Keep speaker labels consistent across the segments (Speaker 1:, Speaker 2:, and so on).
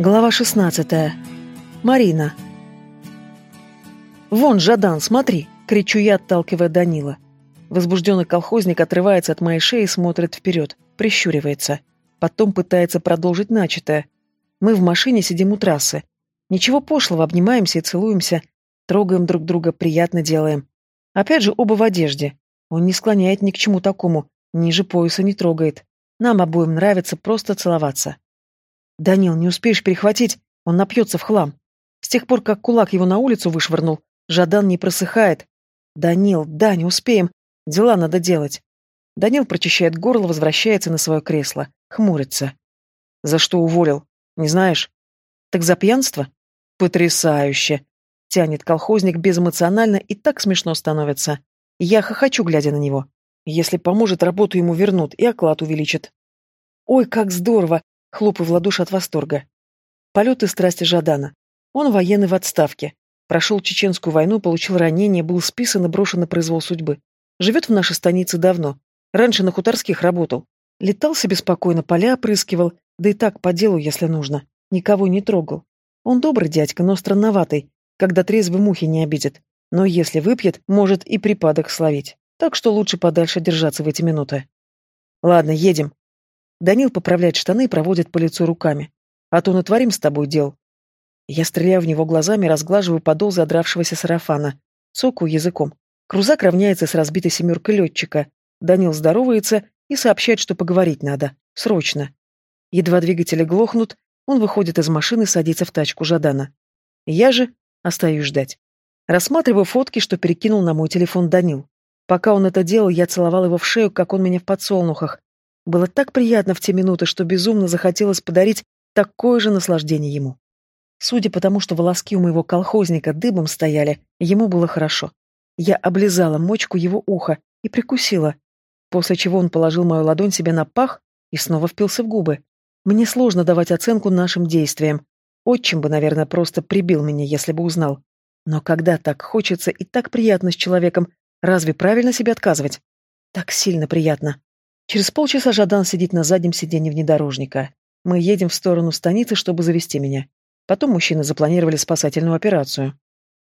Speaker 1: Глава 16. Марина. «Вон, Жадан, смотри!» — кричу я, отталкивая Данила. Возбужденный колхозник отрывается от моей шеи и смотрит вперед, прищуривается. Потом пытается продолжить начатое. Мы в машине сидим у трассы. Ничего пошлого, обнимаемся и целуемся. Трогаем друг друга, приятно делаем. Опять же, оба в одежде. Он не склоняет ни к чему такому, ниже пояса не трогает. Нам обоим нравится просто целоваться. «Данил, не успеешь перехватить, он напьется в хлам. С тех пор, как кулак его на улицу вышвырнул, Жадан не просыхает. Данил, да, не успеем, дела надо делать». Данил прочищает горло, возвращается на свое кресло, хмурится. «За что уволил? Не знаешь?» «Так за пьянство?» «Потрясающе!» Тянет колхозник безэмоционально и так смешно становится. Я хохочу, глядя на него. Если поможет, работу ему вернут и оклад увеличат. «Ой, как здорово! Хлопаю в ладоши от восторга. Полеты страсти Жадана. Он военный в отставке. Прошел чеченскую войну, получил ранение, был списан и брошен на произвол судьбы. Живет в нашей станице давно. Раньше на хуторских работал. Летал себе спокойно, поля опрыскивал, да и так по делу, если нужно. Никого не трогал. Он добрый дядька, но странноватый, когда трезвый мухи не обидит. Но если выпьет, может и припадок словить. Так что лучше подальше держаться в эти минуты. Ладно, едем. Данил поправляет штаны и проводит по лицу руками. «А то натворим с тобой дел». Я стреляю в него глазами, разглаживаю подол задравшегося сарафана. Цокаю языком. Крузак равняется с разбитой семеркой летчика. Данил здоровается и сообщает, что поговорить надо. Срочно. Едва двигатели глохнут, он выходит из машины и садится в тачку Жадана. Я же остаюсь ждать. Рассматриваю фотки, что перекинул на мой телефон Данил. Пока он это делал, я целовал его в шею, как он меня в подсолнухах, было так приятно в те минуты, что безумно захотелось подарить такое же наслаждение ему. Судя по тому, что волоски у моего колхозника дыбом стояли, ему было хорошо. Я облизала мочку его уха и прикусила, после чего он положил мою ладонь себе на пах и снова впился в губы. Мне сложно давать оценку нашим действиям. Отчим бы, наверное, просто прибил меня, если бы узнал. Но когда так хочется и так приятно с человеком, разве правильно себе отказывать? Так сильно приятно. Через полчаса Жадан сидит на заднем сиденье внедорожника. Мы едем в сторону станицы, чтобы завести меня. Потом мужчины запланировали спасательную операцию.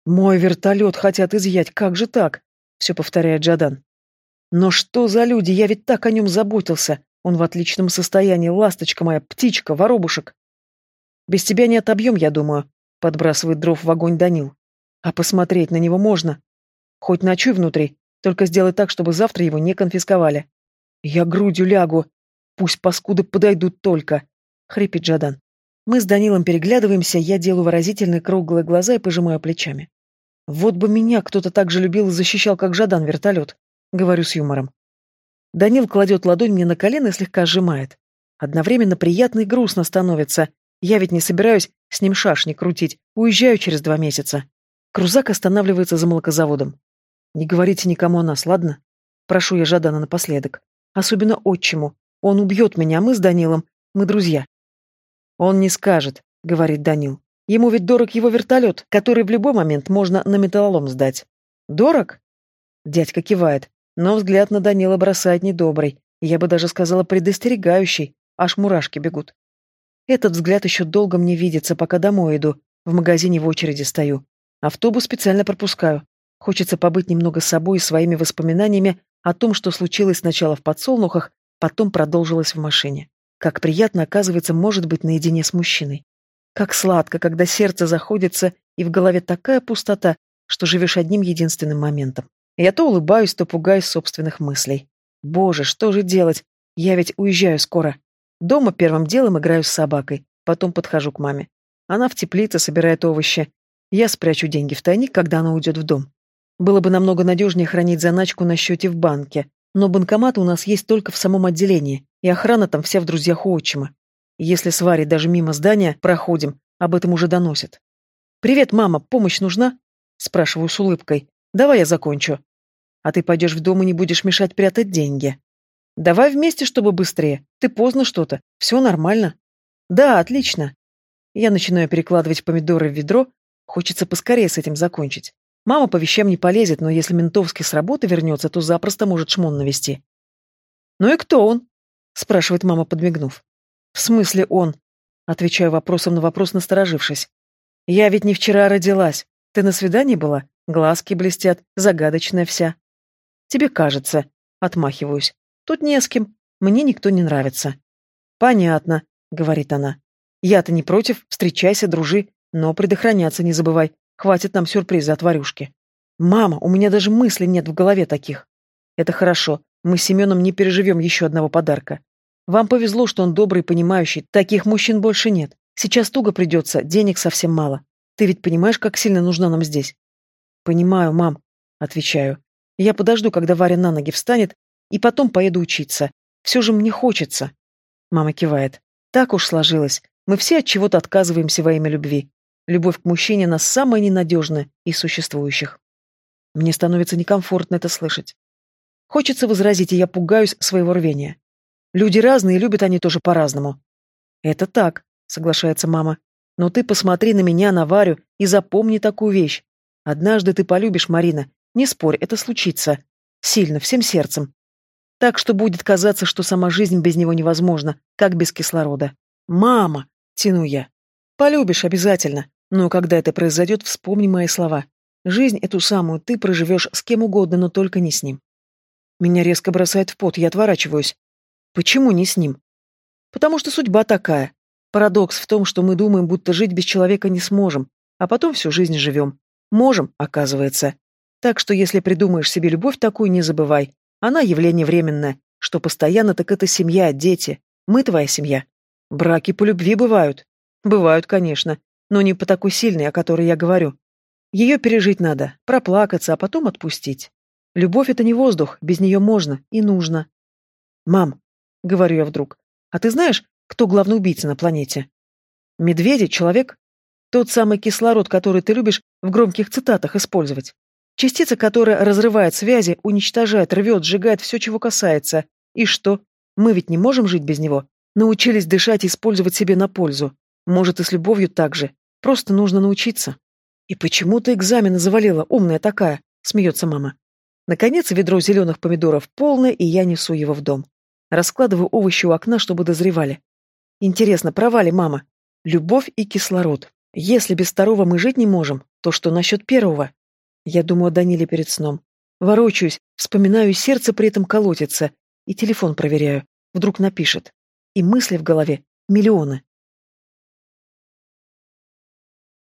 Speaker 1: «Мой вертолет хотят изъять, как же так?» — все повторяет Джадан. «Но что за люди? Я ведь так о нем заботился. Он в отличном состоянии, ласточка моя, птичка, воробушек». «Без тебя не отобьем, я думаю», — подбрасывает дров в огонь Данил. «А посмотреть на него можно. Хоть ночуй внутри, только сделай так, чтобы завтра его не конфисковали». «Я грудью лягу. Пусть паскуды подойдут только», — хрипит Джадан. Мы с Данилом переглядываемся, я делаю выразительные круглые глаза и пожимаю плечами. «Вот бы меня кто-то так же любил и защищал, как Жадан вертолет», — говорю с юмором. Данил кладет ладонь мне на колено и слегка сжимает. Одновременно приятно и грустно становится. Я ведь не собираюсь с ним шашни крутить, уезжаю через два месяца. Крузак останавливается за молокозаводом. «Не говорите никому о нас, ладно?» Прошу я Жадана напоследок. Особенно отчиму. Он убьет меня, а мы с Данилом, мы друзья. Он не скажет, говорит Данил. Ему ведь дорог его вертолет, который в любой момент можно на металлолом сдать. Дорог? Дядька кивает, но взгляд на Данила бросает недобрый, я бы даже сказала предостерегающий, аж мурашки бегут. Этот взгляд еще долго мне видится, пока домой иду, в магазине в очереди стою. Автобус специально пропускаю. Хочется побыть немного собой и своими воспоминаниями о том, что случилось сначала в подсолнухах, потом продолжилось в машине. Как приятно, оказывается, может быть наедине с мужчиной. Как сладко, когда сердце заходится, и в голове такая пустота, что живешь одним единственным моментом. Я то улыбаюсь, то пугаюсь собственных мыслей. Боже, что же делать? Я ведь уезжаю скоро. Дома первым делом играю с собакой, потом подхожу к маме. Она в теплице собирает овощи. Я спрячу деньги в тайник, когда она уйдет в дом. Было бы намного надежнее хранить заначку на счете в банке, но банкоматы у нас есть только в самом отделении, и охрана там вся в друзьях у отчима. Если с Варей даже мимо здания проходим, об этом уже доносят. «Привет, мама, помощь нужна?» Спрашиваю с улыбкой. «Давай я закончу». «А ты пойдешь в дом и не будешь мешать прятать деньги». «Давай вместе, чтобы быстрее. Ты поздно что-то. Все нормально». «Да, отлично». Я начинаю перекладывать помидоры в ведро. Хочется поскорее с этим закончить. Мама по вещам не полезет, но если ментовский с работы вернется, то запросто может шмон навести. «Ну и кто он?» — спрашивает мама, подмигнув. «В смысле он?» Отвечаю вопросом на вопрос, насторожившись. Я ведь не вчера родилась. Ты на свидании была? Глазки блестят, загадочная вся. Тебе кажется. Отмахиваюсь. Тут не с кем. Мне никто не нравится. Понятно, говорит она. Я-то не против, встречайся, дружи, но предохраняться не забывай. Хватит нам сюрприза от варюшки. Мама, у меня даже мыслей нет в голове таких. Это хорошо. Мы с Семеном не переживем еще одного подарка. Вам повезло, что он добрый и понимающий. Таких мужчин больше нет. Сейчас туго придется, денег совсем мало. Ты ведь понимаешь, как сильно нужна нам здесь? Понимаю, мам, отвечаю. Я подожду, когда Варя на ноги встанет, и потом поеду учиться. Все же мне хочется. Мама кивает. Так уж сложилось. Мы все от чего-то отказываемся во имя любви. Любовь к мужчине нас самая ненадежная из существующих. Мне становится некомфортно это слышать. Хочется возразить, и я пугаюсь своего рвения. Люди разные, любят они тоже по-разному. Это так, соглашается мама. Но ты посмотри на меня, на Варю, и запомни такую вещь. Однажды ты полюбишь, Марина. Не спорь, это случится. Сильно, всем сердцем. Так что будет казаться, что сама жизнь без него невозможна, как без кислорода. Мама! Тяну я. Полюбишь обязательно. Но когда это произойдет, вспомни мои слова. Жизнь эту самую ты проживешь с кем угодно, но только не с ним. Меня резко бросает в пот, я отворачиваюсь. Почему не с ним? Потому что судьба такая. Парадокс в том, что мы думаем, будто жить без человека не сможем, а потом всю жизнь живем. Можем, оказывается. Так что если придумаешь себе любовь такую, не забывай. Она явление временное. Что постоянно, так это семья, дети. Мы твоя семья. Браки по любви бывают. Бывают, конечно, но не по такой сильной, о которой я говорю. Ее пережить надо, проплакаться, а потом отпустить. Любовь — это не воздух, без нее можно и нужно. «Мам», — говорю я вдруг, — «а ты знаешь, кто главный убийца на планете?» «Медведи, человек? Тот самый кислород, который ты любишь в громких цитатах использовать. Частица, которая разрывает связи, уничтожает, рвет, сжигает все, чего касается. И что? Мы ведь не можем жить без него. Научились дышать и использовать себе на пользу. Может, и с любовью так же. Просто нужно научиться. И почему ты экзамены завалила, умная такая? Смеется мама. Наконец, ведро зеленых помидоров полное, и я несу его в дом. Раскладываю овощи у окна, чтобы дозревали. Интересно, права ли мама? Любовь и кислород. Если без второго мы жить не можем, то что насчет первого? Я думаю о Даниле перед сном. Ворочаюсь, вспоминаю, сердце при этом колотится. И телефон проверяю. Вдруг напишет. И мысли в голове миллионы.